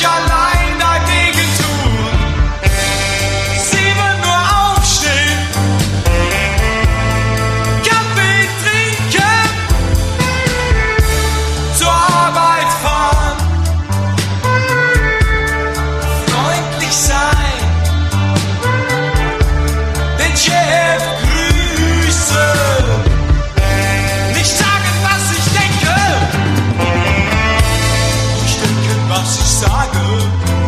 your love. Ich